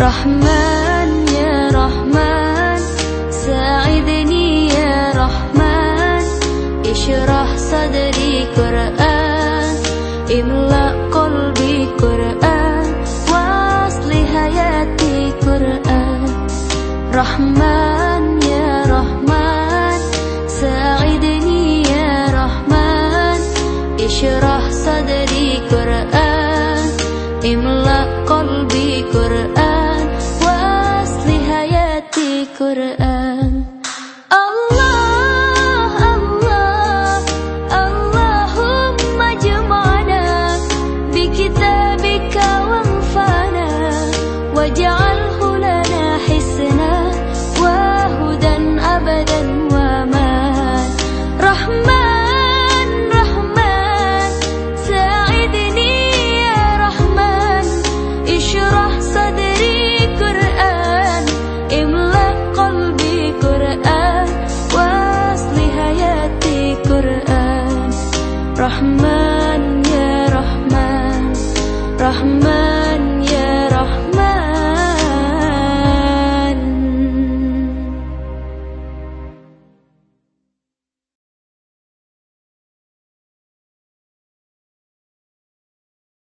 Rahman ya Rahman. Sa'idni ya Rahman. Ishrah sadri Quran. Imla kolbi Quran. Wasli hayati Quran. Rahman ya Rahman. Sa'idni ya Rahman. Ishrah sadri Quran. Imla قلبي قرآن Quran Allah Allah Allahumma jama'na bi kitabika wanfa'na waj'alhu lana Rahman